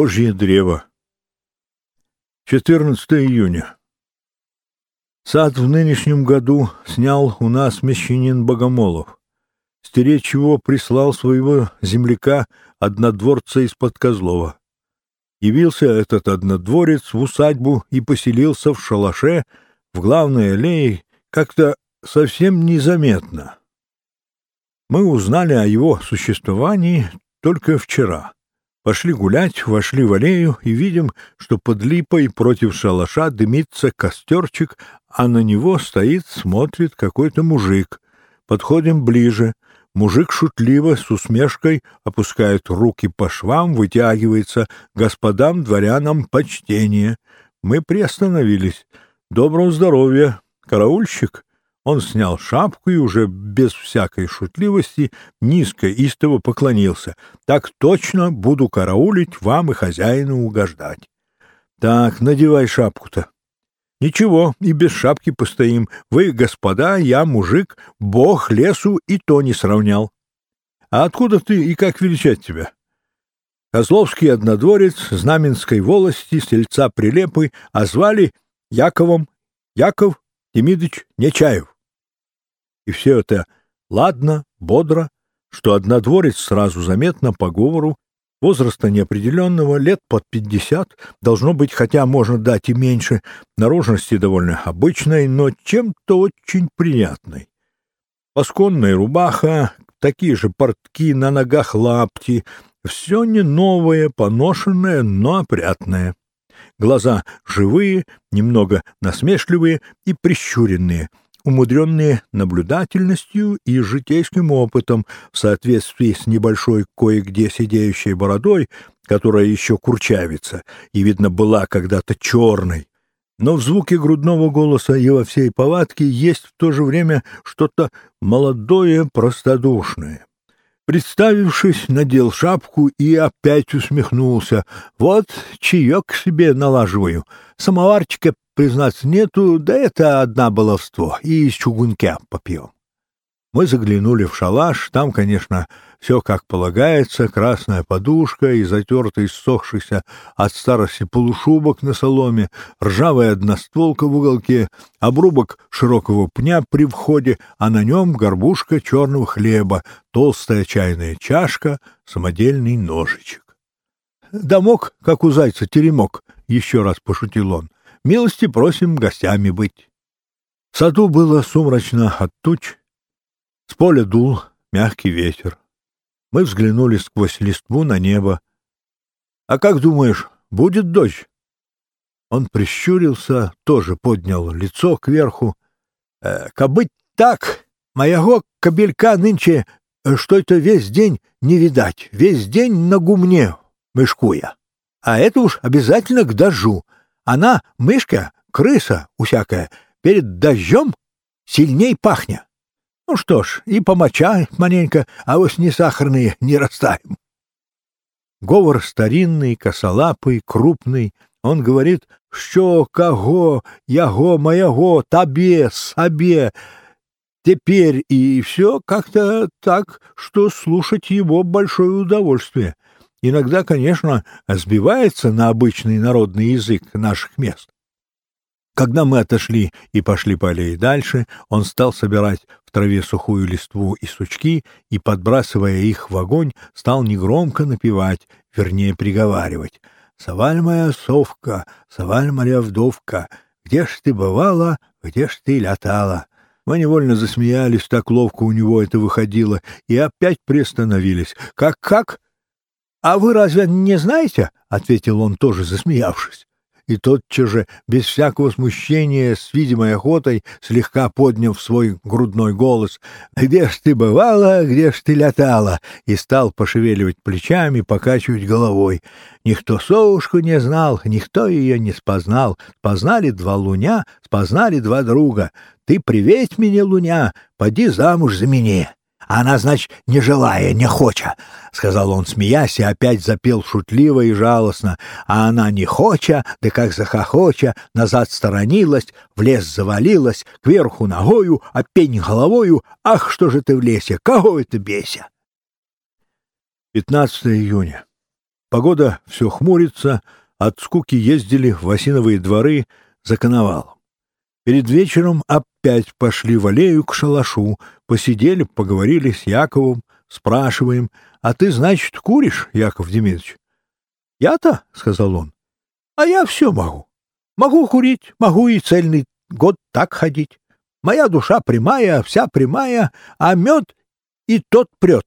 Божье древо. 14 июня. Сад в нынешнем году снял у нас мещанин Богомолов. Стеречь его прислал своего земляка, однодворца из-под Козлова. Явился этот однодворец в усадьбу и поселился в шалаше в главной аллее как-то совсем незаметно. Мы узнали о его существовании только вчера. Пошли гулять, вошли в аллею и видим, что под липой против шалаша дымится костерчик, а на него стоит, смотрит какой-то мужик. Подходим ближе. Мужик шутливо, с усмешкой, опускает руки по швам, вытягивается. Господам, дворянам, почтение. Мы приостановились. Доброго здоровья. Караульщик? Он снял шапку и уже без всякой шутливости низко истово поклонился. «Так точно буду караулить вам и хозяину угождать». «Так, надевай шапку-то». «Ничего, и без шапки постоим. Вы, господа, я мужик, бог лесу и то не сравнял». «А откуда ты и как величать тебя?» Козловский однодворец Знаменской волости, сельца Прилепы, а звали Яковом Яков Демидович Нечаев. И все это ладно, бодро, что однодворец сразу заметно по говору, возраста неопределенного, лет под пятьдесят, должно быть, хотя можно дать и меньше, наружности довольно обычной, но чем-то очень приятной. Пасконная рубаха, такие же портки, на ногах лапти, все не новое, поношенное, но опрятное. Глаза живые, немного насмешливые и прищуренные — умудренные наблюдательностью и житейским опытом в соответствии с небольшой кое-где сидеющей бородой, которая еще курчавится и, видно, была когда-то черной. Но в звуке грудного голоса и во всей повадке есть в то же время что-то молодое, простодушное. Представившись, надел шапку и опять усмехнулся. Вот чаек себе налаживаю. Самоварчика признаться, нету, да это одна баловство, и из чугунка попьем. Мы заглянули в шалаш, там, конечно, все как полагается, красная подушка и затертый иссохшийся от старости полушубок на соломе, ржавая одностволка в уголке, обрубок широкого пня при входе, а на нем горбушка черного хлеба, толстая чайная чашка, самодельный ножичек. «Домок, как у зайца, теремок», — еще раз пошутил он. Милости просим гостями быть. В саду было сумрачно от туч, с поля дул мягкий ветер. Мы взглянули сквозь листву на небо. «А как думаешь, будет дождь?» Он прищурился, тоже поднял лицо кверху. «Э, «Кабыть так, моего кобелька нынче э, что это весь день не видать, весь день на гумне мышкуя. А это уж обязательно к дождю, она, мышка, крыса усякая, перед дождем сильней пахня. Ну что ж, и помоча маленько, а вот не сахарные не растаем. Говор старинный, косолапый, крупный. Он говорит, что кого, яго, моего, табе, сабе. Теперь и все как-то так, что слушать его большое удовольствие — иногда, конечно, сбивается на обычный народный язык наших мест. Когда мы отошли и пошли по аллее дальше, он стал собирать в траве сухую листву и сучки и, подбрасывая их в огонь, стал негромко напевать, вернее, приговаривать. «Соваль моя совка, соваль моя вдовка, где ж ты бывала, где ж ты летала?» Мы невольно засмеялись, так ловко у него это выходило, и опять приостановились. «Как-как?» «А вы разве не знаете?» — ответил он, тоже засмеявшись. И тотчас же, без всякого смущения, с видимой охотой, слегка подняв свой грудной голос, «Где ж ты бывала, где ж ты летала?» и стал пошевеливать плечами, покачивать головой. Никто совушку не знал, никто ее не спознал. Познали два луня, спознали два друга. Ты приветь меня, луня, поди замуж за меня. Она, значит, не желая, не хоча, — сказал он, смеясь, и опять запел шутливо и жалостно. А она не хоча, да как захохоча, назад сторонилась, в лес завалилась, кверху ногою, а пень головою. Ах, что же ты в лесе, кого это беся? 15 июня. Погода все хмурится, от скуки ездили в осиновые дворы за коновалом. Перед вечером опять пошли в аллею к шалашу, посидели, поговорили с Яковом, спрашиваем, «А ты, значит, куришь, Яков Демидович?» «Я-то?» — сказал он. «А я все могу. Могу курить, могу и цельный год так ходить. Моя душа прямая, вся прямая, а мед и тот прет.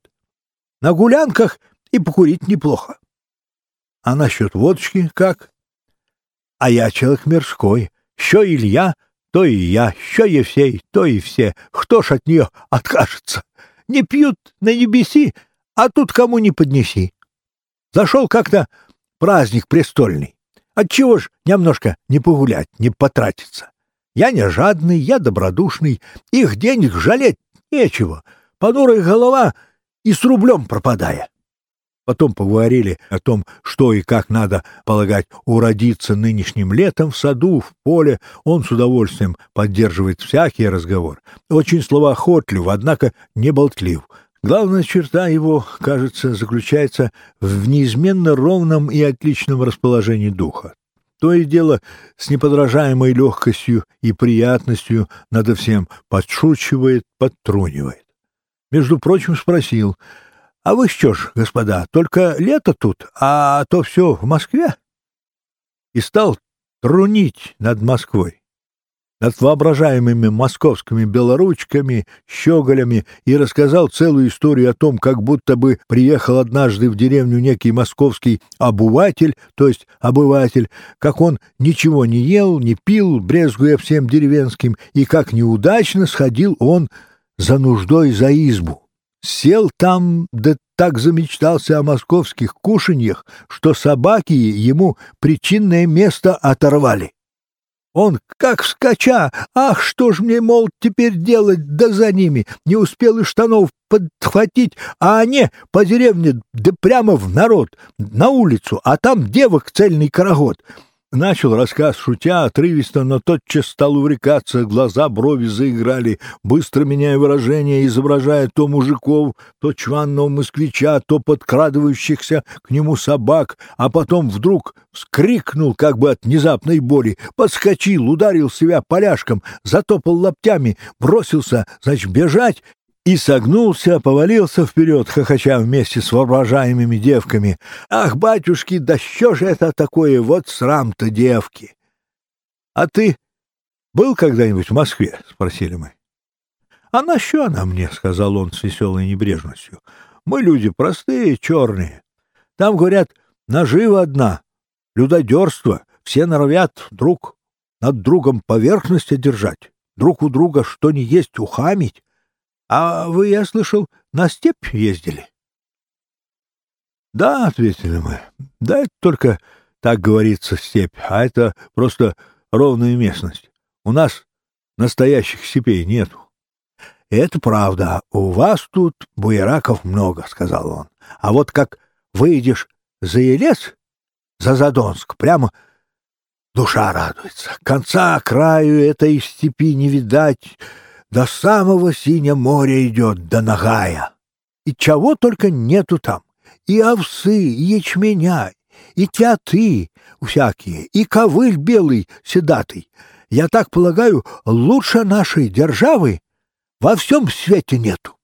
На гулянках и покурить неплохо. А насчет водочки как? А я человек мирской. Що Илья, то и я, що Евсей, то и все. Кто ж от нее откажется? Не пьют на небеси, а тут кому не поднеси. Зашел как-то праздник престольный. Отчего ж немножко не погулять, не потратиться? Я не жадный, я добродушный, их денег жалеть нечего. Понурая голова и с рублем пропадая. Потом поговорили о том, что и как надо полагать уродиться нынешним летом в саду, в поле. Он с удовольствием поддерживает всякий разговор. Очень словоохотлив, однако не болтлив. Главная черта его, кажется, заключается в неизменно ровном и отличном расположении духа. То и дело с неподражаемой легкостью и приятностью надо всем подшучивает, подтрунивает. Между прочим, спросил, «А вы что ж, господа, только лето тут, а то все в Москве?» И стал трунить над Москвой над воображаемыми московскими белоручками, щеголями и рассказал целую историю о том, как будто бы приехал однажды в деревню некий московский обуватель, то есть обыватель, как он ничего не ел, не пил, брезгуя всем деревенским, и как неудачно сходил он за нуждой за избу. Сел там, да так замечтался о московских кушаньях, что собаки ему причинное место оторвали. Он как вскоча, ах, что ж мне, мол, теперь делать, да за ними, не успел и штанов подхватить, а они по деревне, да прямо в народ, на улицу, а там девок цельный карагод. Начал рассказ, шутя, отрывисто, но тотчас стал увлекаться, глаза, брови заиграли, быстро меняя выражение, изображая то мужиков, то чванного москвича, то подкрадывающихся к нему собак, а потом вдруг вскрикнул, как бы от внезапной боли, подскочил, ударил себя поляшком, затопал лоптями, бросился, значит, бежать и согнулся, повалился вперед, хохоча вместе с воображаемыми девками. «Ах, батюшки, да что же это такое? Вот срам-то девки!» «А ты был когда-нибудь в Москве?» — спросили мы. «А на что она мне?» — сказал он с веселой небрежностью. «Мы люди простые, черные. Там, говорят, нажива одна, людодерство, все норовят друг над другом поверхность одержать, друг у друга что ни есть ухамить, а вы, я слышал, на степь ездили? — Да, — ответили мы, — да это только, так говорится, степь, а это просто ровная местность. У нас настоящих степей нету. — Это правда, у вас тут буераков много, — сказал он. — А вот как выйдешь за Елец, за Задонск, прямо душа радуется. Конца краю этой степи не видать, до самого синя моря идет, до Нагая. И чего только нету там. И овсы, и ячменя, и тяты всякие, и ковыль белый седатый. Я так полагаю, лучше нашей державы во всем свете нету.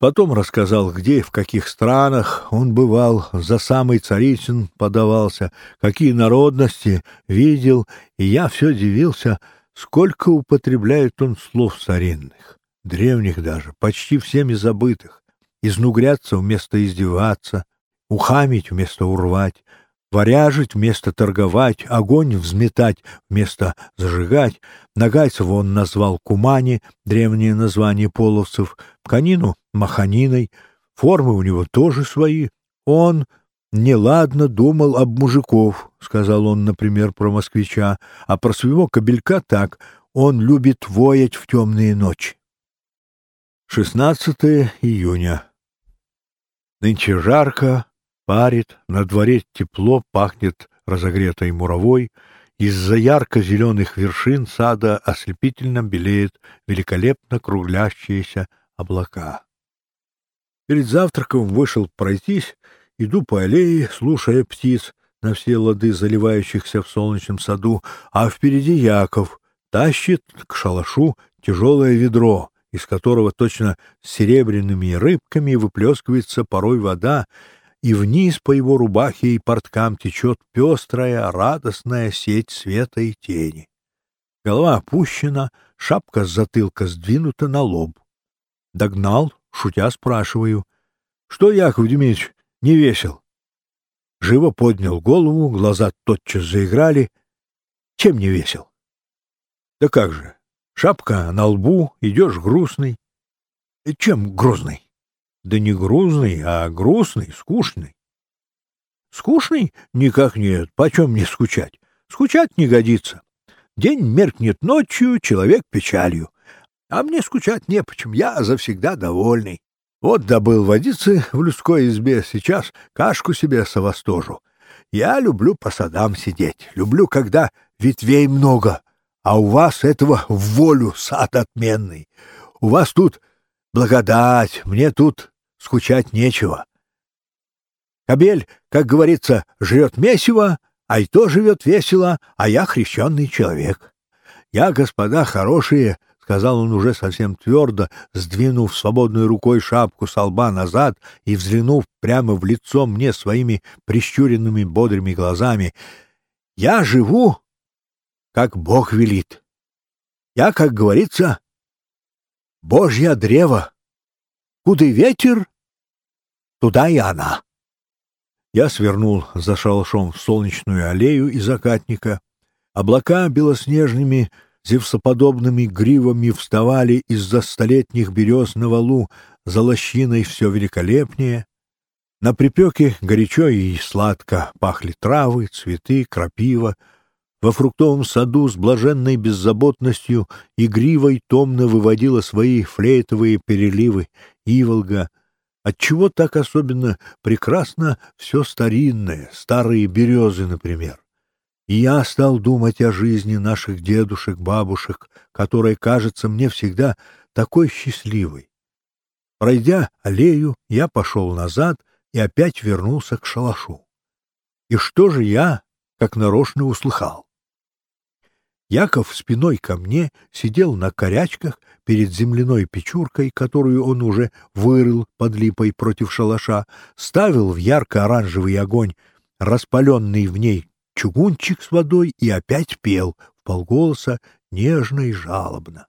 Потом рассказал, где и в каких странах он бывал, за самый Царицын подавался, какие народности видел, и я все дивился — Сколько употребляет он слов старинных, древних даже, почти всеми забытых. Изнугряться вместо издеваться, ухамить вместо урвать, варяжить вместо торговать, огонь взметать вместо зажигать. Нагайцева он назвал кумани, древнее название половцев, тканину — маханиной, формы у него тоже свои. Он неладно думал об мужиков, — сказал он, например, про москвича, а про своего кобелька так — он любит воять в темные ночи. 16 июня. Нынче жарко, парит, на дворе тепло, пахнет разогретой муровой, из-за ярко-зеленых вершин сада ослепительно белеют великолепно круглящиеся облака. Перед завтраком вышел пройтись Иду по аллее, слушая птиц на все лады заливающихся в солнечном саду, а впереди Яков тащит к шалашу тяжелое ведро, из которого точно серебряными рыбками выплескивается порой вода, и вниз по его рубахе и порткам течет пестрая, радостная сеть света и тени. Голова опущена, шапка с затылка сдвинута на лоб. Догнал, шутя спрашиваю. — Что, Яков Демидович, не весел? Живо поднял голову, глаза тотчас заиграли. Чем не весел? — Да как же, шапка на лбу, идешь грустный. — Чем грустный? Да не грузный, а грустный, скучный. Скучный? Никак нет. Почем мне скучать? Скучать не годится. День меркнет ночью, человек печалью. А мне скучать не почем, я завсегда довольный. Вот добыл водицы в людской избе, сейчас кашку себе совостожу. Я люблю по садам сидеть, люблю, когда ветвей много, а у вас этого в волю сад отменный. У вас тут благодать, мне тут скучать нечего. Кобель, как говорится, жрет месиво, а и то живет весело, а я хрещенный человек. Я, господа хорошие, — сказал он уже совсем твердо, сдвинув свободной рукой шапку с лба назад и взглянув прямо в лицо мне своими прищуренными бодрыми глазами, — я живу, как Бог велит. Я, как говорится, Божье древо. Куда ветер, туда и она. Я свернул за шалашом в солнечную аллею из закатника. Облака белоснежными зевсоподобными гривами вставали из-за столетних берез на валу, за лощиной все великолепнее. На припеке горячо и сладко пахли травы, цветы, крапива. Во фруктовом саду с блаженной беззаботностью игривой томно выводила свои флейтовые переливы Иволга. Отчего так особенно прекрасно все старинное, старые березы, например? И я стал думать о жизни наших дедушек, бабушек, которая кажется мне всегда такой счастливой. Пройдя аллею, я пошел назад и опять вернулся к шалашу. И что же я, как нарочно, услыхал? Яков спиной ко мне сидел на корячках перед земляной печуркой, которую он уже вырыл под липой против шалаша, ставил в ярко-оранжевый огонь распаленный в ней чугунчик с водой и опять пел в полголоса нежно и жалобно.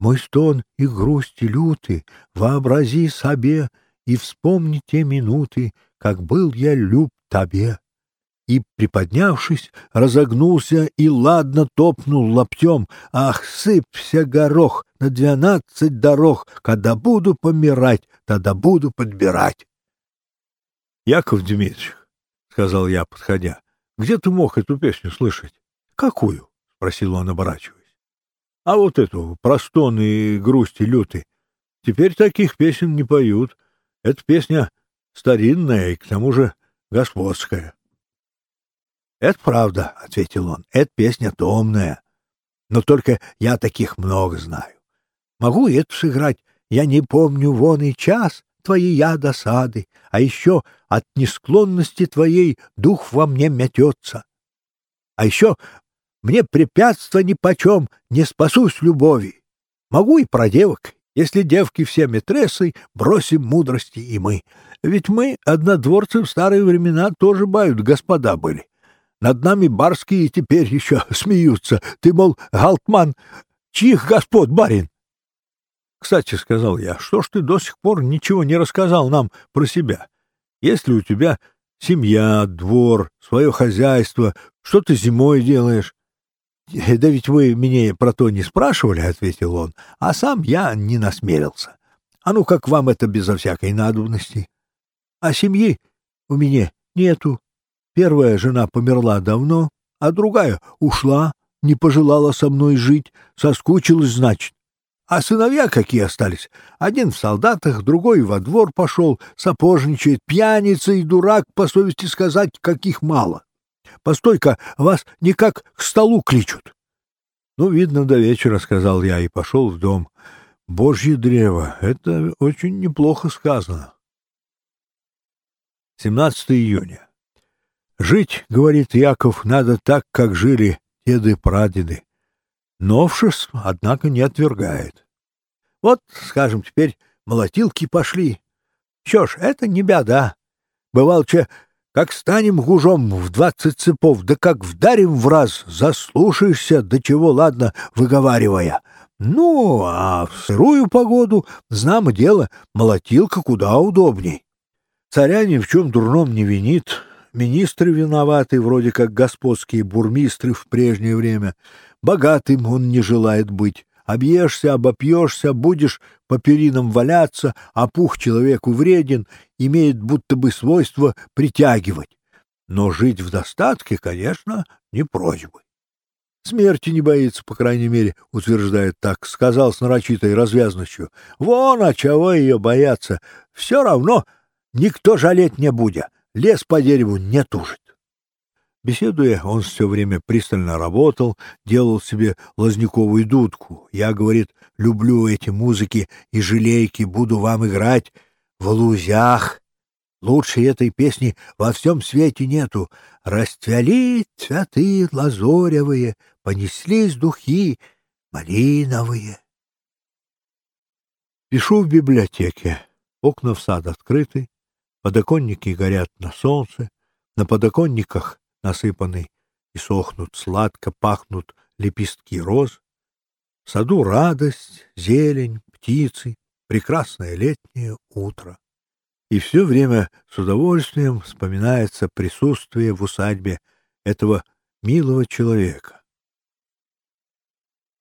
Мой стон и грусти люты, вообрази себе и вспомни те минуты, как был я люб тебе и, приподнявшись, разогнулся и ладно топнул лаптем. Ах, сыпься, горох, на двенадцать дорог, когда буду помирать, тогда буду подбирать. — Яков Дмитриевич, — сказал я, подходя, — где ты мог эту песню слышать? — Какую? — спросил он, оборачиваясь. — А вот эту, про стон и грусти люты. Теперь таких песен не поют. Эта песня старинная и, к тому же, господская. «Это правда», — ответил он, — «это песня томная. Но только я таких много знаю. Могу и эту сыграть. Я не помню вон и час твоей я досады, а еще от несклонности твоей дух во мне метется. А еще мне препятства нипочем, не спасусь любови. Могу и про девок, если девки все метрессы, бросим мудрости и мы. Ведь мы, однодворцы в старые времена, тоже бают господа были. Над нами барские теперь еще смеются. Ты, мол, Галтман, чьих господ, барин? Кстати, — сказал я, — что ж ты до сих пор ничего не рассказал нам про себя? Если у тебя семья, двор, свое хозяйство, что ты зимой делаешь? — Да ведь вы меня про то не спрашивали, — ответил он, — а сам я не насмелился. А ну как вам это безо всякой надобности? А семьи у меня нету, Первая жена померла давно, а другая ушла, не пожелала со мной жить, соскучилась, значит. А сыновья какие остались? Один в солдатах, другой во двор пошел, сапожничает, пьяница и дурак, по совести сказать, каких мало. Постой-ка, вас никак к столу кличут. Ну, видно, до вечера, — сказал я и пошел в дом. Божье древо — это очень неплохо сказано. 17 июня. Жить, говорит Яков, надо так, как жили деды-прадеды. Новшеств, однако, не отвергает. Вот, скажем, теперь молотилки пошли. Что ж, это не беда. Бывал, че, как станем гужом в двадцать цепов, да как вдарим в раз, заслушаешься, до чего, ладно, выговаривая. Ну, а в сырую погоду, знамо дело, молотилка куда удобней. Царя ни в чем дурном не винит, министры виноваты, вроде как господские бурмистры в прежнее время. Богатым он не желает быть. Объешься, обопьешься, будешь по перинам валяться, а пух человеку вреден, имеет будто бы свойство притягивать. Но жить в достатке, конечно, не просьбы. Смерти не боится, по крайней мере, утверждает так, сказал с нарочитой развязностью. Вон, а чего ее бояться? Все равно никто жалеть не будет, лес по дереву не тужит. Беседуя, он все время пристально работал, делал себе лазниковую дудку. Я, говорит, люблю эти музыки и желейки, буду вам играть в лузях. Лучше этой песни во всем свете нету. Расцвели цветы лазоревые, понеслись духи малиновые. Пишу в библиотеке. Окна в сад открыты, подоконники горят на солнце, на подоконниках насыпаны и сохнут, сладко пахнут лепестки роз. В саду радость, зелень, птицы, прекрасное летнее утро. И все время с удовольствием вспоминается присутствие в усадьбе этого милого человека.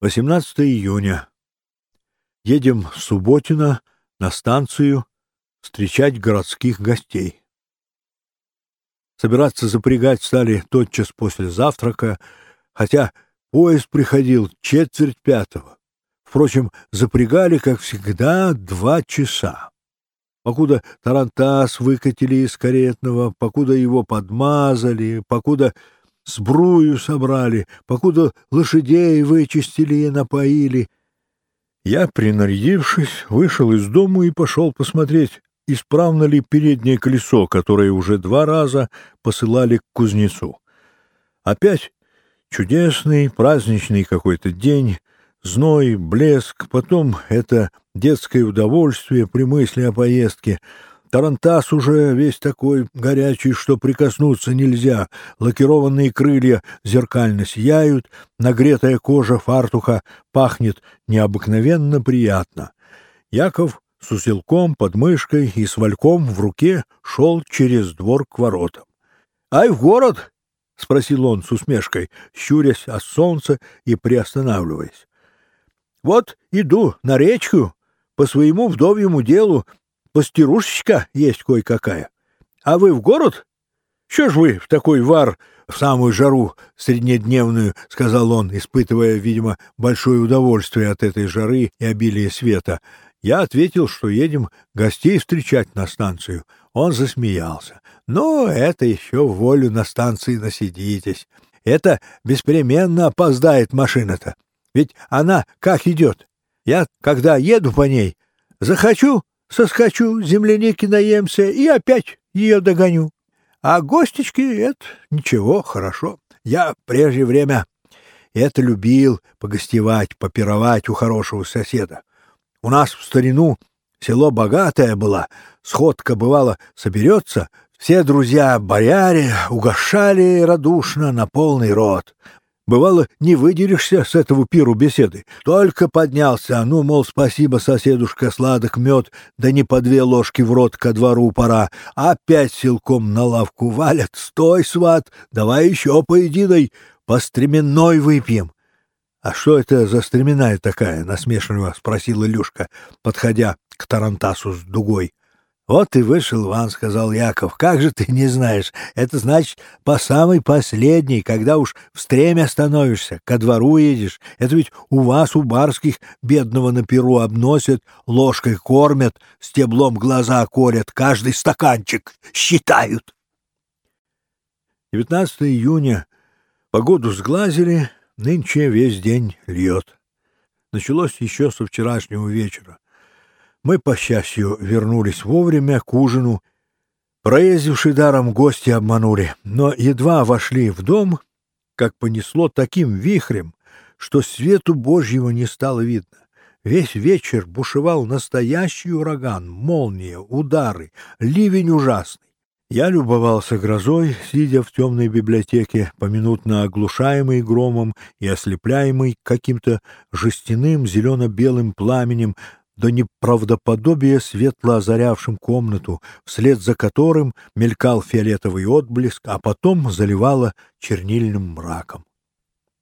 18 июня. Едем с Субботина на станцию встречать городских гостей. Собираться запрягать стали тотчас после завтрака, хотя поезд приходил четверть пятого. Впрочем, запрягали, как всегда, два часа. Покуда тарантас выкатили из каретного, покуда его подмазали, покуда сбрую собрали, покуда лошадей вычистили и напоили. Я, принарядившись, вышел из дому и пошел посмотреть, исправно ли переднее колесо, которое уже два раза посылали к кузнецу. Опять чудесный праздничный какой-то день, зной, блеск, потом это детское удовольствие при мысли о поездке. Тарантас уже весь такой горячий, что прикоснуться нельзя. Лакированные крылья зеркально сияют, нагретая кожа фартуха пахнет необыкновенно приятно. Яков с узелком под мышкой и с вальком в руке шел через двор к воротам. — Ай, в город? — спросил он с усмешкой, щурясь от солнца и приостанавливаясь. — Вот иду на речку, по своему вдовьему делу, постирушечка есть кое-какая. А вы в город? Что ж вы в такой вар в самую жару среднедневную, — сказал он, испытывая, видимо, большое удовольствие от этой жары и обилия света. Я ответил, что едем гостей встречать на станцию. Он засмеялся. «Ну, это еще в волю на станции насидитесь. Это беспременно опоздает машина-то. Ведь она как идет? Я, когда еду по ней, захочу, соскочу, земляники наемся и опять ее догоню. А гостечки — это ничего, хорошо. Я прежде время это любил погостевать, попировать у хорошего соседа. У нас в старину село богатое было, сходка, бывало, соберется, все друзья бояре угощали радушно на полный рот. Бывало, не выдерешься с этого пиру беседы. Только поднялся, ну, мол, спасибо, соседушка, сладок мед, да не по две ложки в рот ко двору пора. Опять силком на лавку валят. Стой, сват, давай еще поединой, по стременной выпьем. — А что это за стременная такая? — насмешливо спросил Илюшка, подходя к Тарантасу с дугой. — Вот и вышел Иван, — сказал Яков. — Как же ты не знаешь? Это значит, по самой последней, когда уж в стремя становишься, ко двору едешь. Это ведь у вас, у барских, бедного на перу обносят, ложкой кормят, стеблом глаза корят, каждый стаканчик считают. 19 июня. Погоду сглазили, Нынче весь день льет. Началось еще со вчерашнего вечера. Мы, по счастью, вернулись вовремя к ужину. Проездивший даром гости обманули, но едва вошли в дом, как понесло таким вихрем, что свету Божьего не стало видно. Весь вечер бушевал настоящий ураган, молния, удары, ливень ужасный. Я любовался грозой, сидя в темной библиотеке, поминутно оглушаемый громом и ослепляемый каким-то жестяным зелено-белым пламенем, до неправдоподобия светло озарявшим комнату, вслед за которым мелькал фиолетовый отблеск, а потом заливало чернильным мраком.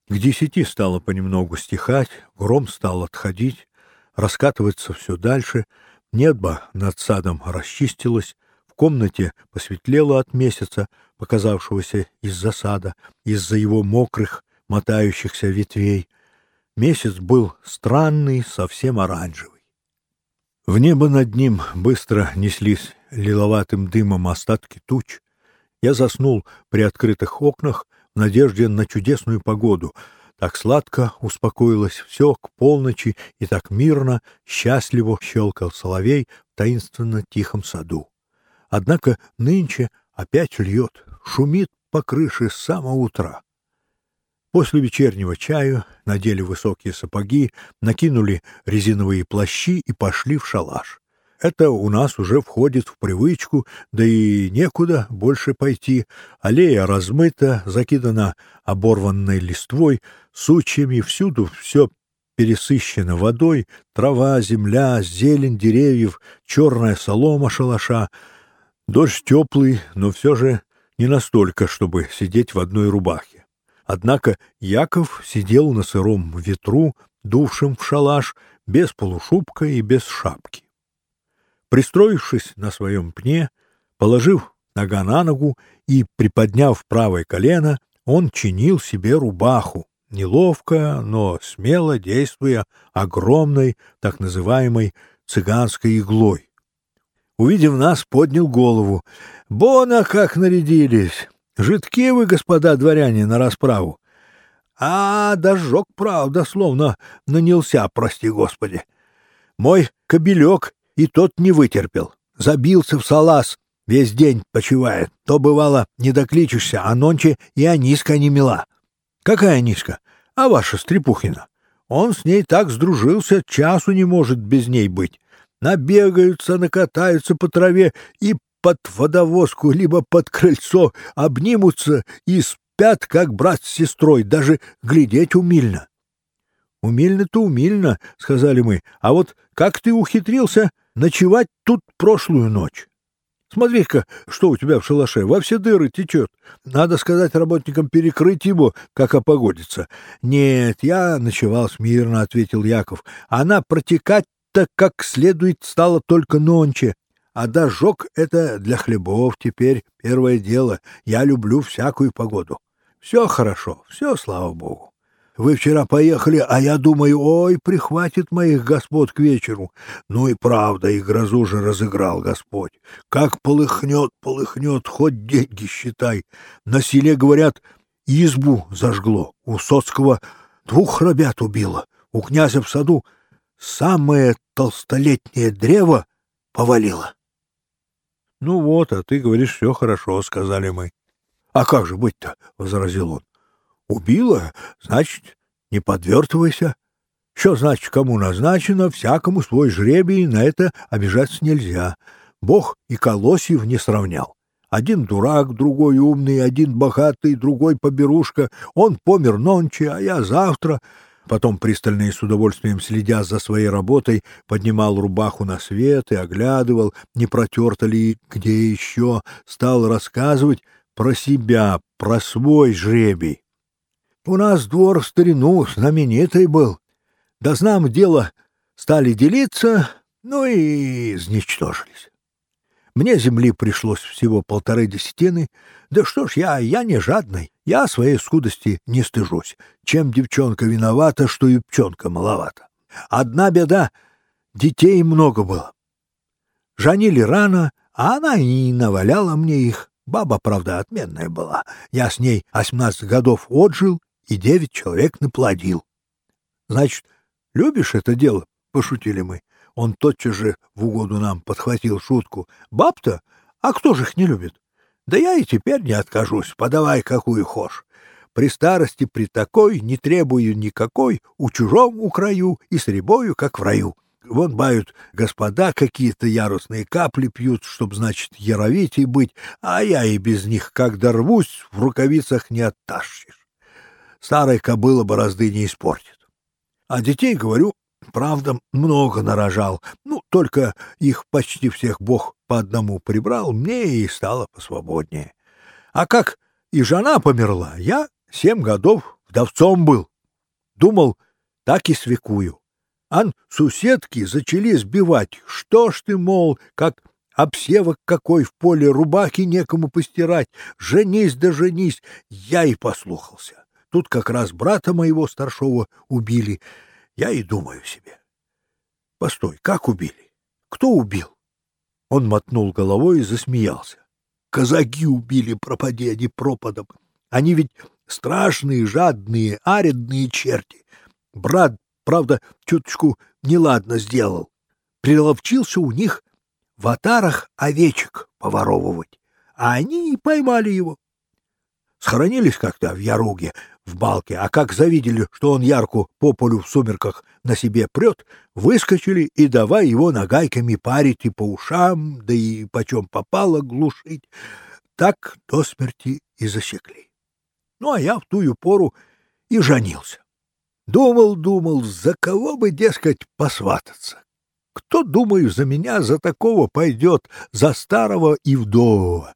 К десяти стало понемногу стихать, гром стал отходить, раскатываться все дальше, небо над садом расчистилось, комнате посветлело от месяца, показавшегося из-за сада, из-за его мокрых, мотающихся ветвей. Месяц был странный, совсем оранжевый. В небо над ним быстро неслись лиловатым дымом остатки туч. Я заснул при открытых окнах в надежде на чудесную погоду. Так сладко успокоилось все к полночи, и так мирно, счастливо щелкал соловей в таинственно тихом саду. Однако нынче опять льет, шумит по крыше с самого утра. После вечернего чаю надели высокие сапоги, накинули резиновые плащи и пошли в шалаш. Это у нас уже входит в привычку, да и некуда больше пойти. Аллея размыта, закидана оборванной листвой, сучьями, всюду все пересыщено водой, трава, земля, зелень деревьев, черная солома шалаша — Дождь теплый, но все же не настолько, чтобы сидеть в одной рубахе. Однако Яков сидел на сыром ветру, дувшем в шалаш, без полушубка и без шапки. Пристроившись на своем пне, положив нога на ногу и приподняв правое колено, он чинил себе рубаху, неловко, но смело действуя огромной, так называемой цыганской иглой увидев нас, поднял голову. «Бона как нарядились! Жидки вы, господа дворяне, на расправу!» «А, дожог, правда, словно нанялся, прости господи! Мой кобелек и тот не вытерпел, забился в салаз, весь день почивает. То, бывало, не докличешься, а нонче и Аниска не мила. Какая Аниска? А ваша Стрепухина. Он с ней так сдружился, часу не может без ней быть набегаются, накатаются по траве и под водовозку, либо под крыльцо обнимутся и спят, как брат с сестрой, даже глядеть умильно. — Умильно-то умильно, — сказали мы, — а вот как ты ухитрился ночевать тут прошлую ночь? Смотри-ка, что у тебя в шалаше, во все дыры течет. Надо сказать работникам перекрыть его, как опогодится. — Нет, я ночевал смирно, — ответил Яков. — Она протекать так как следует стало только нонче, а дожог — это для хлебов теперь первое дело. Я люблю всякую погоду. Все хорошо, все, слава богу. Вы вчера поехали, а я думаю, ой, прихватит моих господ к вечеру. Ну и правда, и грозу же разыграл Господь. Как полыхнет, полыхнет, хоть деньги считай. На селе, говорят, избу зажгло. У Соцкого двух ребят убило. У князя в саду самое толстолетнее древо повалило. — Ну вот, а ты говоришь, все хорошо, — сказали мы. — А как же быть-то? — возразил он. — Убило, значит, не подвертывайся. Что значит, кому назначено, всякому свой жребий, на это обижаться нельзя. Бог и колосьев не сравнял. Один дурак, другой умный, один богатый, другой поберушка. Он помер нонче, а я завтра. Потом, пристально и с удовольствием следя за своей работой, поднимал рубаху на свет и оглядывал, не протерто ли где еще, стал рассказывать про себя, про свой жребий. У нас двор в старину знаменитый был. Да знам дело, стали делиться, ну и изничтожились. Мне земли пришлось всего полторы десятины. Да что ж, я, я не жадный. Я своей скудости не стыжусь. Чем девчонка виновата, что и пчонка маловато. Одна беда — детей много было. Жанили рано, а она и наваляла мне их. Баба, правда, отменная была. Я с ней восемнадцать годов отжил и девять человек наплодил. Значит, любишь это дело? — пошутили мы. Он тотчас же в угоду нам подхватил шутку. Баб-то, А кто же их не любит? Да я и теперь не откажусь, подавай какую хошь. При старости при такой не требую никакой, у чужом у краю и с рябою, как в раю. Вон бают господа какие-то ярусные капли пьют, чтоб, значит, яровитей быть, а я и без них, как дорвусь, в рукавицах не оттащишь. Старая кобыла борозды не испортит. А детей, говорю, правда, много нарожал. Ну, только их почти всех Бог по одному прибрал, мне и стало посвободнее. А как и жена померла, я семь годов вдовцом был. Думал, так и свекую. Ан суседки зачали сбивать. Что ж ты, мол, как обсевок какой в поле, рубахи некому постирать. Женись да женись. Я и послухался. Тут как раз брата моего старшего убили. Я и думаю себе. Постой, как убили? Кто убил? Он мотнул головой и засмеялся. Казаки убили, пропади они пропадом. Они ведь страшные, жадные, аредные черти. Брат, правда, чуточку неладно сделал. Приловчился у них в отарах овечек поворовывать, а они и поймали его. Схоронились как-то в Яруге, в балке, а как завидели, что он ярку по полю в сумерках на себе прет, выскочили и давай его нагайками парить и по ушам, да и почем попало глушить. Так до смерти и засекли. Ну, а я в тую пору и женился. Думал, думал, за кого бы, дескать, посвататься. Кто, думаю, за меня, за такого пойдет, за старого и вдового?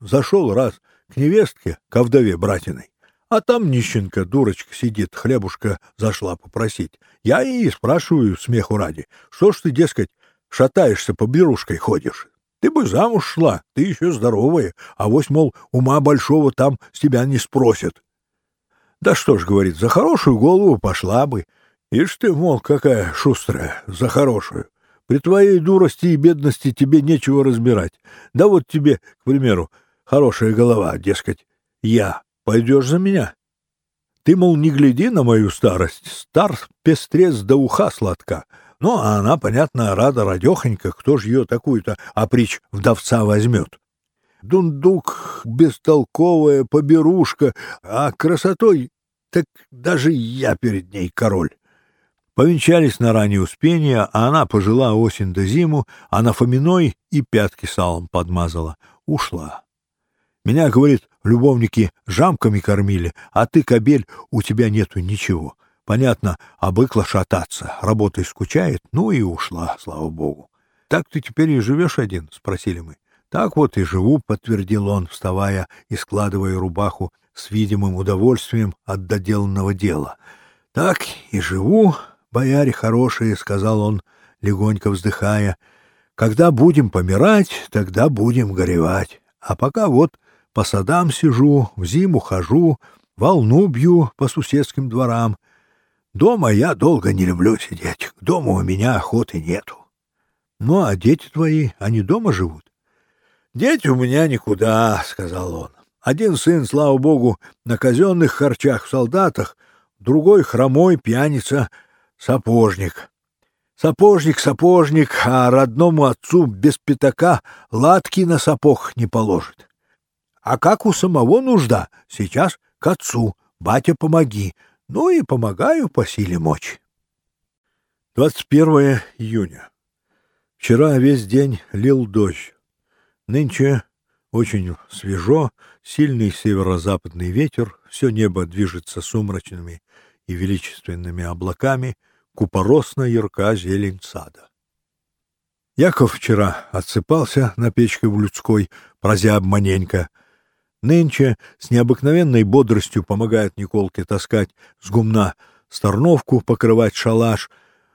Зашел раз к невестке, ко вдове братиной, а там нищенка, дурочка сидит, хлебушка зашла попросить. Я и спрашиваю, смеху ради, что ж ты, дескать, шатаешься по берушкой ходишь? Ты бы замуж шла, ты еще здоровая, а вось, мол, ума большого там с тебя не спросят. Да что ж, говорит, за хорошую голову пошла бы. Ишь ты, мол, какая шустрая, за хорошую. При твоей дурости и бедности тебе нечего разбирать. Да вот тебе, к примеру, хорошая голова, дескать, я. Пойдешь за меня? Ты, мол, не гляди на мою старость. Стар пестрец до уха сладка. Ну, а она, понятно, рада радехонька, кто ж ее такую-то опричь вдовца возьмет. Дундук бестолковая, поберушка, а красотой так даже я перед ней король. Повенчались на раннее успение, а она пожила осень до зиму, а на Фоминой и пятки салом подмазала. Ушла. Меня, говорит, любовники жамками кормили, а ты, кобель, у тебя нету ничего. Понятно, обыкла шататься, работой скучает, ну и ушла, слава богу. Так ты теперь и живешь один? — спросили мы. Так вот и живу, — подтвердил он, вставая и складывая рубаху с видимым удовольствием от доделанного дела. — Так и живу, бояре хорошие, — сказал он, легонько вздыхая. — Когда будем помирать, тогда будем горевать. А пока вот по садам сижу, в зиму хожу, волну бью по соседским дворам. Дома я долго не люблю сидеть, к дому у меня охоты нету. Ну, а дети твои, они дома живут? «Дети у меня никуда», — сказал он. «Один сын, слава богу, на казенных харчах в солдатах, другой хромой пьяница, сапожник. Сапожник, сапожник, а родному отцу без пятака латки на сапог не положит. А как у самого нужда, сейчас к отцу, батя, помоги. Ну и помогаю по силе мочь». 21 июня. Вчера весь день лил дождь. Нынче очень свежо, сильный северо-западный ветер, все небо движется сумрачными и величественными облаками, купоросно ярка зелень сада. Яков вчера отсыпался на печке в людской, прозяб маненько. Нынче с необыкновенной бодростью помогает Николке таскать с гумна сторновку, покрывать шалаш,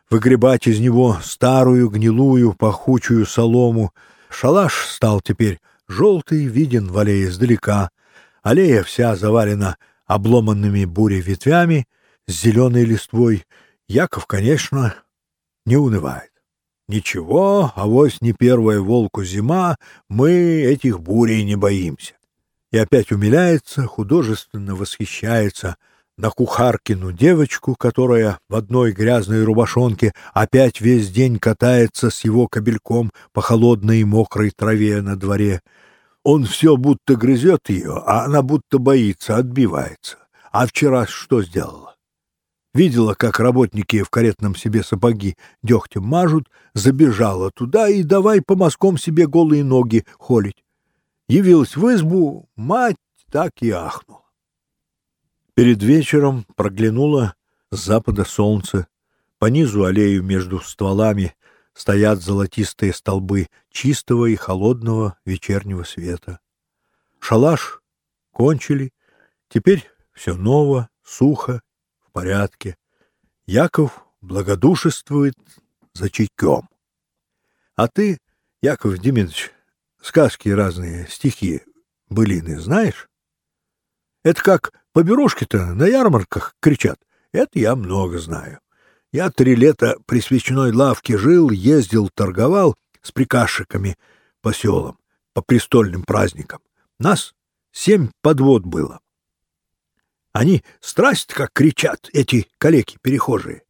выгребать из него старую, гнилую, пахучую солому — Шалаш стал теперь желтый, виден в аллее издалека. Аллея вся завалена обломанными бурей ветвями с зеленой листвой. Яков, конечно, не унывает. Ничего, авось не первая волку зима, мы этих бурей не боимся. И опять умиляется, художественно восхищается на кухаркину девочку, которая в одной грязной рубашонке опять весь день катается с его кобельком по холодной и мокрой траве на дворе. Он все будто грызет ее, а она будто боится, отбивается. А вчера что сделала? Видела, как работники в каретном себе сапоги дегтем мажут, забежала туда и давай по мазкам себе голые ноги холить. Явилась в избу, мать так и ахнула. Перед вечером проглянуло с запада солнце. По низу аллею между стволами стоят золотистые столбы чистого и холодного вечернего света. Шалаш кончили, теперь все ново, сухо, в порядке. Яков благодушествует за чайком. А ты, Яков Демидович, сказки разные, стихи, былины знаешь? Это как поберушки-то на ярмарках кричат. Это я много знаю. Я три лета при свечной лавке жил, ездил, торговал с приказчиками по селам, по престольным праздникам. Нас семь подвод было. Они страсть как кричат, эти калеки-перехожие.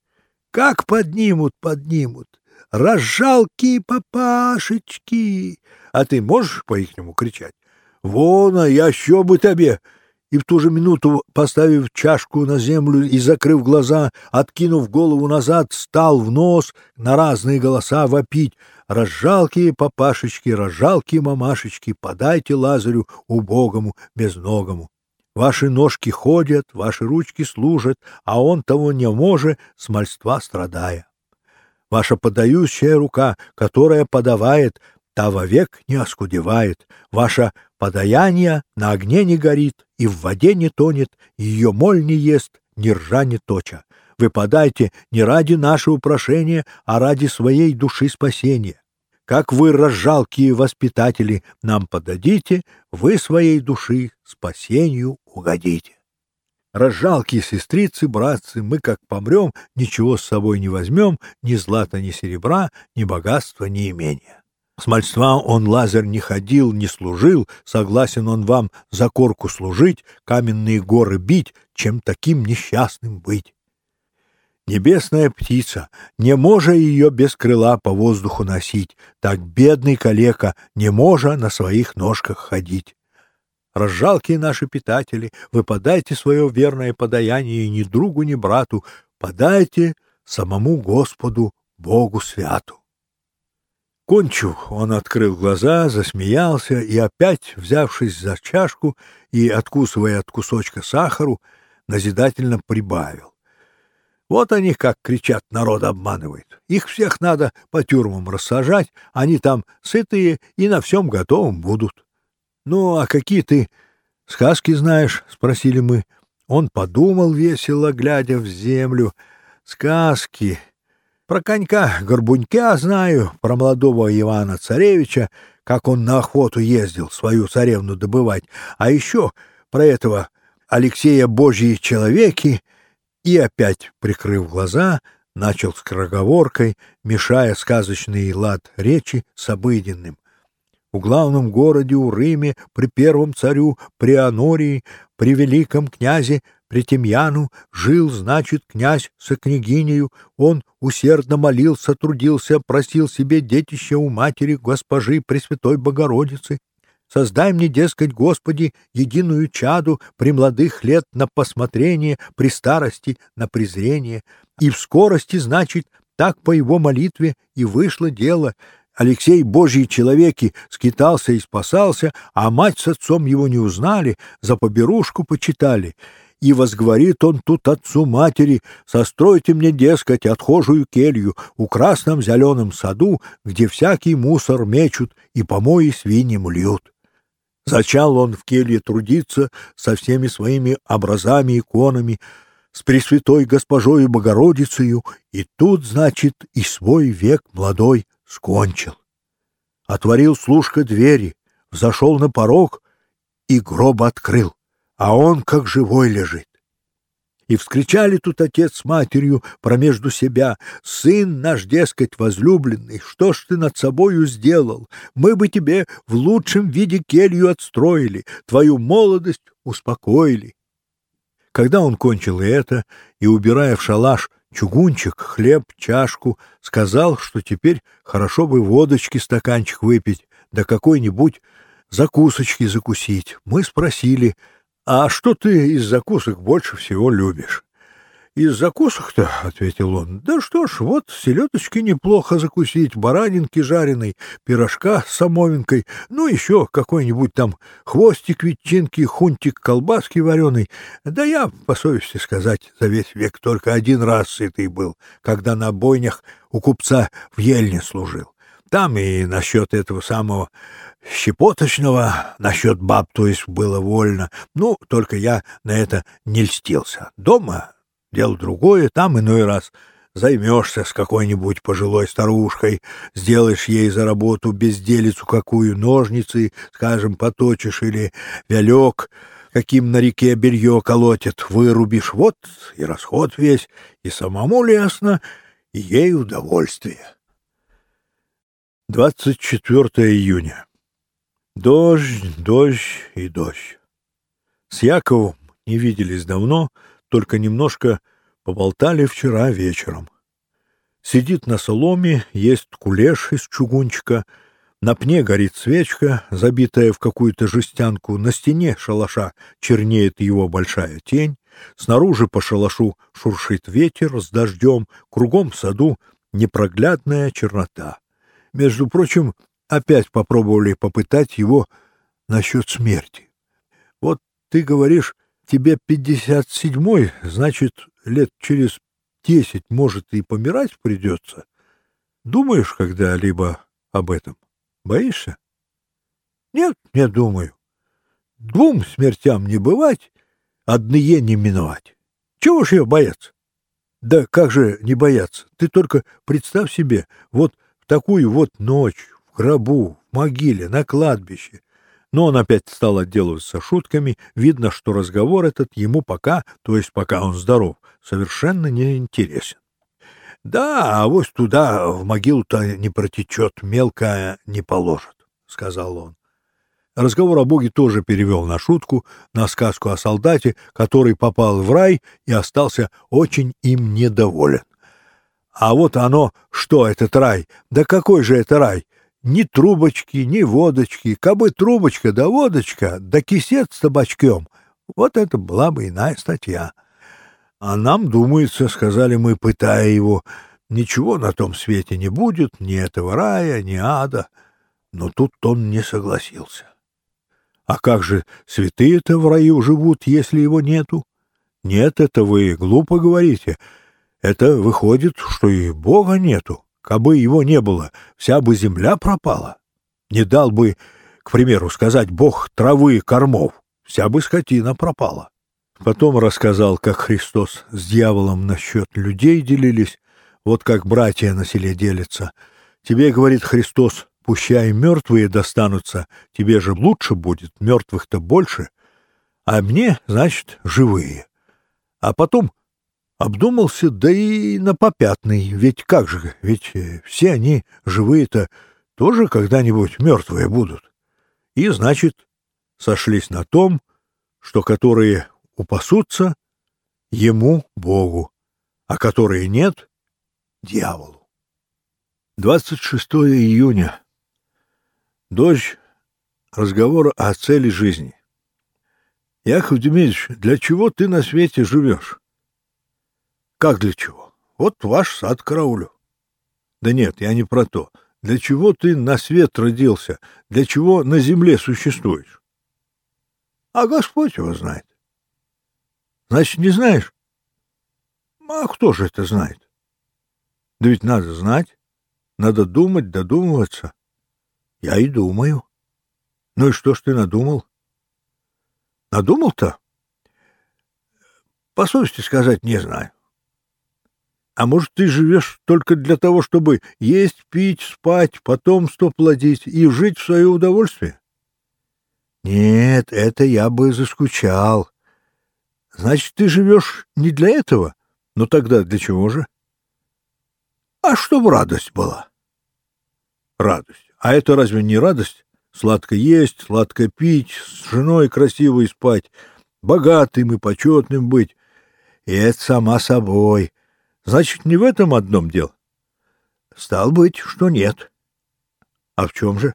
Как поднимут, поднимут. Разжалки папашечки. А ты можешь по-ихнему кричать? Вон, а я еще бы тебе и в ту же минуту, поставив чашку на землю и закрыв глаза, откинув голову назад, стал в нос на разные голоса вопить «Разжалкие папашечки, разжалкие мамашечки, подайте Лазарю убогому, безногому». Ваши ножки ходят, ваши ручки служат, а он того не может, с мальства страдая. Ваша подающая рука, которая подавает, та вовек не оскудевает. Ваша подаяние на огне не горит и в воде не тонет, ее моль не ест, ни ржа не точа. Вы подайте не ради нашего прошения, а ради своей души спасения. Как вы, разжалкие воспитатели, нам подадите, вы своей души спасению угодите. Разжалкие сестрицы, братцы, мы как помрем, ничего с собой не возьмем, ни злата, ни серебра, ни богатства, ни имения. С мальства он, Лазарь, не ходил, не служил, согласен он вам за корку служить, каменные горы бить, чем таким несчастным быть. Небесная птица, не можа ее без крыла по воздуху носить, так бедный калека не можа на своих ножках ходить. Разжалкие наши питатели, вы подайте свое верное подаяние ни другу, ни брату, подайте самому Господу Богу святу. Кончу, он открыл глаза, засмеялся и опять, взявшись за чашку и откусывая от кусочка сахару, назидательно прибавил. Вот они как кричат, народ обманывает. Их всех надо по тюрьмам рассажать, они там сытые и на всем готовом будут. — Ну, а какие ты сказки знаешь? — спросили мы. Он подумал весело, глядя в землю. — Сказки... Про конька-горбунька знаю, про молодого Ивана-царевича, как он на охоту ездил свою царевну добывать, а еще про этого Алексея Божьи человеки, и опять, прикрыв глаза, начал скороговоркой, мешая сказочный лад речи с обыденным. У главном городе, у Риме, при первом царю, при Анории, при великом князе при Тимьяну жил, значит, князь со княгинею, он усердно молился, трудился, просил себе детища у матери госпожи Пресвятой Богородицы. Создай мне, дескать, Господи, единую чаду при молодых лет на посмотрение, при старости на презрение. И в скорости, значит, так по его молитве и вышло дело. Алексей, божьи человеки, скитался и спасался, а мать с отцом его не узнали, за поберушку почитали — и возговорит он тут отцу матери, состройте мне, дескать, отхожую келью у красном зеленом саду, где всякий мусор мечут и помои свиньям льют. Зачал он в келье трудиться со всеми своими образами, иконами, с Пресвятой Госпожою Богородицею, и тут, значит, и свой век молодой скончил. Отворил служка двери, взошел на порог и гроб открыл а он как живой лежит. И вскричали тут отец с матерью промежду себя, «Сын наш, дескать, возлюбленный, что ж ты над собою сделал? Мы бы тебе в лучшем виде келью отстроили, твою молодость успокоили». Когда он кончил и это, и, убирая в шалаш чугунчик, хлеб, чашку, сказал, что теперь хорошо бы водочки стаканчик выпить, да какой-нибудь закусочки закусить. Мы спросили, а что ты из закусок больше всего любишь? Из закусок-то, — ответил он, — да что ж, вот селедочки неплохо закусить, баранинки жареной, пирожка с самовинкой, ну еще какой-нибудь там хвостик ветчинки, хунтик колбаски вареной. Да я, по совести сказать, за весь век только один раз сытый был, когда на бойнях у купца в Ельне служил. Там и насчет этого самого щепоточного, насчет баб, то есть, было вольно. Ну, только я на это не льстился. Дома Дело другое, там иной раз займешься с какой-нибудь пожилой старушкой, сделаешь ей за работу безделицу какую, ножницы, скажем, поточишь или вялек, каким на реке белье колотят, вырубишь, вот и расход весь, и самому лестно, и ей удовольствие. 24 июня. Дождь, дождь и дождь. С Яковом не виделись давно, только немножко поболтали вчера вечером. Сидит на соломе, есть кулеш из чугунчика, на пне горит свечка, забитая в какую-то жестянку, на стене шалаша чернеет его большая тень, снаружи по шалашу шуршит ветер с дождем, кругом в саду непроглядная чернота. Между прочим, опять попробовали попытать его насчет смерти. Вот ты говоришь, тебе пятьдесят седьмой, значит, лет через десять, может, и помирать придется. Думаешь когда-либо об этом? Боишься? Нет, не думаю. Двум смертям не бывать, одные не миновать. Чего ж ее бояться? Да как же не бояться? Ты только представь себе, вот в такую вот ночь, в гробу, в могиле, на кладбище, но он опять стал отделываться шутками. Видно, что разговор этот ему пока, то есть пока он здоров, совершенно не интересен. Да, а вот туда, в могилу-то не протечет, мелкая не положит, — сказал он. Разговор о Боге тоже перевел на шутку, на сказку о солдате, который попал в рай и остался очень им недоволен. А вот оно, что этот рай? Да какой же это рай? Ни трубочки, ни водочки. Кабы трубочка да водочка, да кисет с табачком. Вот это была бы иная статья. А нам, думается, сказали мы, пытая его, ничего на том свете не будет, ни этого рая, ни ада. Но тут он не согласился. А как же святые-то в раю живут, если его нету? Нет, это вы глупо говорите. Это выходит, что и Бога нету. Кабы его не было, вся бы земля пропала. Не дал бы, к примеру, сказать Бог травы кормов, вся бы скотина пропала. Потом рассказал, как Христос с дьяволом насчет людей делились, вот как братья на селе делятся. Тебе, говорит Христос, пущай мертвые достанутся, тебе же лучше будет, мертвых-то больше, а мне, значит, живые. А потом обдумался, да и на попятный, ведь как же, ведь э, все они живые-то тоже когда-нибудь мертвые будут. И, значит, сошлись на том, что которые упасутся, ему, Богу, а которые нет — дьяволу. 26 июня. Дождь. Разговор о цели жизни. Яков Демидович, для чего ты на свете живешь? Как для чего? Вот ваш сад караулю. Да нет, я не про то. Для чего ты на свет родился? Для чего на земле существуешь? А Господь его знает. Значит, не знаешь? А кто же это знает? Да ведь надо знать. Надо думать, додумываться. Я и думаю. Ну и что ж ты надумал? Надумал-то? По совести сказать не знаю. А может, ты живешь только для того, чтобы есть, пить, спать, потомство плодить и жить в свое удовольствие? Нет, это я бы заскучал. Значит, ты живешь не для этого? Но тогда для чего же? А чтобы радость была. Радость. А это разве не радость? Сладко есть, сладко пить, с женой красиво и спать. богатым и почетным быть. И это сама собой. Значит, не в этом одном дело? Стал быть, что нет. А в чем же?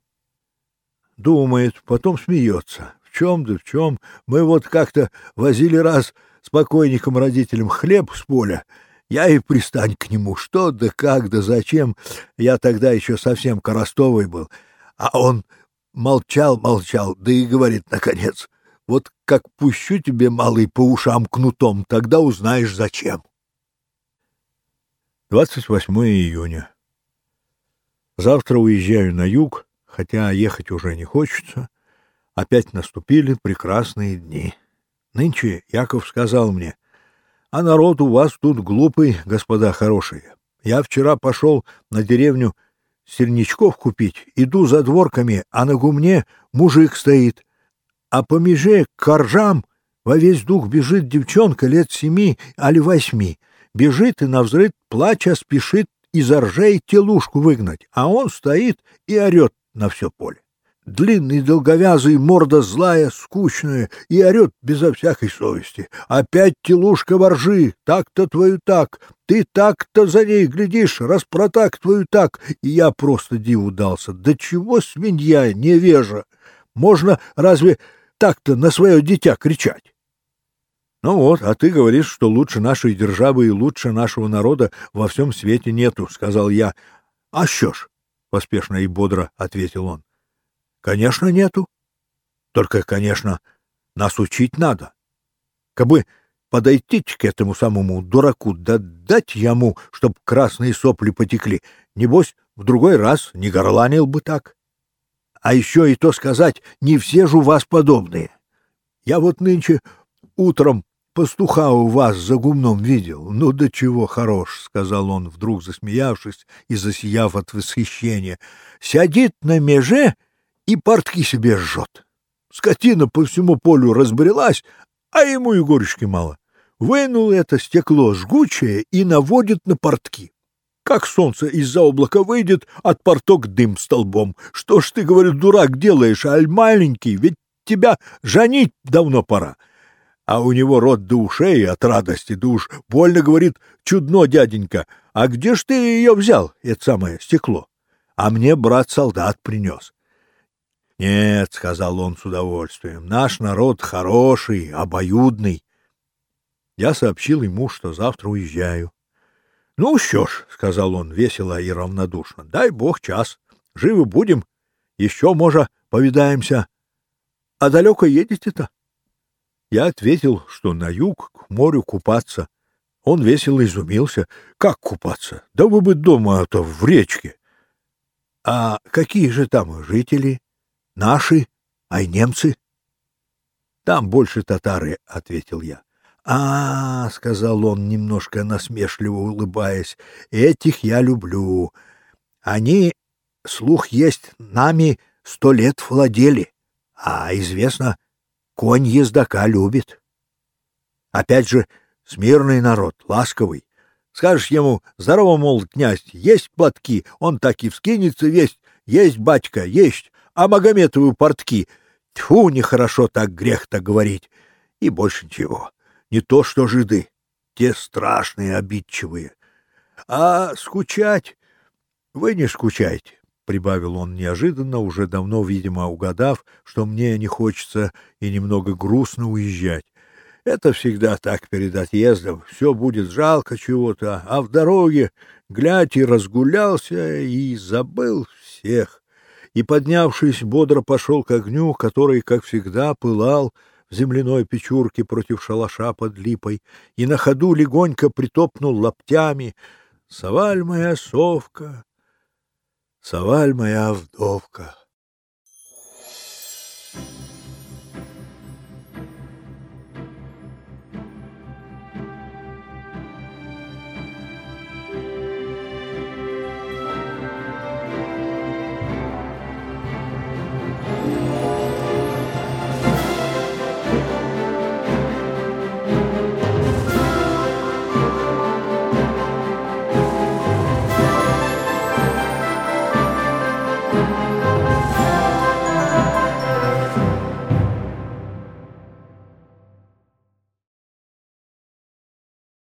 Думает, потом смеется. В чем да в чем? Мы вот как-то возили раз с покойником родителям хлеб с поля, я и пристань к нему, что да как да зачем. Я тогда еще совсем коростовый был. А он молчал, молчал, да и говорит, наконец, вот как пущу тебе, малый, по ушам кнутом, тогда узнаешь, зачем. 28 июня. Завтра уезжаю на юг, хотя ехать уже не хочется. Опять наступили прекрасные дни. Нынче Яков сказал мне — а народ у вас тут глупый, господа хорошие. Я вчера пошел на деревню сернячков купить, иду за дворками, а на гумне мужик стоит. А по меже к коржам во весь дух бежит девчонка лет семи али восьми. Бежит и навзрыд, плача, спешит из ржей телушку выгнать, а он стоит и орет на все поле длинный, долговязый, морда злая, скучная, и орет безо всякой совести. Опять телушка воржи, так-то твою так, ты так-то за ней глядишь, распротак твою так. И я просто диву дался. Да чего свинья, невежа? Можно разве так-то на свое дитя кричать? Ну вот, а ты говоришь, что лучше нашей державы и лучше нашего народа во всем свете нету, — сказал я. — А что ж? — поспешно и бодро ответил он. Конечно, нету. Только, конечно, нас учить надо. Кабы подойти к этому самому дураку, да дать ему, чтоб красные сопли потекли, небось, в другой раз не горланил бы так. А еще и то сказать, не все же у вас подобные. Я вот нынче утром пастуха у вас за гумном видел. Ну, до чего хорош, — сказал он, вдруг засмеявшись и засияв от восхищения. Сядет на меже и портки себе жжет. Скотина по всему полю разбрелась, а ему и горечки мало. Вынул это стекло жгучее и наводит на портки. Как солнце из-за облака выйдет, от порток дым столбом. Что ж ты, говорит, дурак, делаешь, аль маленький, ведь тебя жанить давно пора. А у него рот до ушей от радости, да уж больно, говорит, чудно, дяденька. А где ж ты ее взял, это самое стекло? А мне брат-солдат принес. «Нет», — сказал он с удовольствием, — «наш народ хороший, обоюдный». Я сообщил ему, что завтра уезжаю. «Ну что ж», — сказал он весело и равнодушно, — «дай бог час. Живы будем. Еще, может, повидаемся. А далеко едете-то?» Я ответил, что на юг, к морю купаться. Он весело изумился. «Как купаться? Да вы бы дома-то в речке!» «А какие же там жители?» Наши, а и немцы? Там больше татары, — ответил я. А, — сказал он, немножко насмешливо улыбаясь, — этих я люблю. Они, слух есть, нами сто лет владели, а известно, конь ездока любит. Опять же, смирный народ, ласковый. Скажешь ему, здорово, мол, князь, есть платки, он так и вскинется весь, есть, батька, есть, а Магометовы портки. Тьфу, нехорошо так грех-то говорить. И больше ничего. Не то что жиды. Те страшные, обидчивые. А скучать? Вы не скучайте, — прибавил он неожиданно, уже давно, видимо, угадав, что мне не хочется и немного грустно уезжать. Это всегда так перед отъездом. Все будет жалко чего-то, а в дороге, глядь, и разгулялся, и забыл всех и, поднявшись, бодро пошел к огню, который, как всегда, пылал в земляной печурке против шалаша под липой, и на ходу легонько притопнул лаптями «Саваль моя совка, саваль моя вдовка».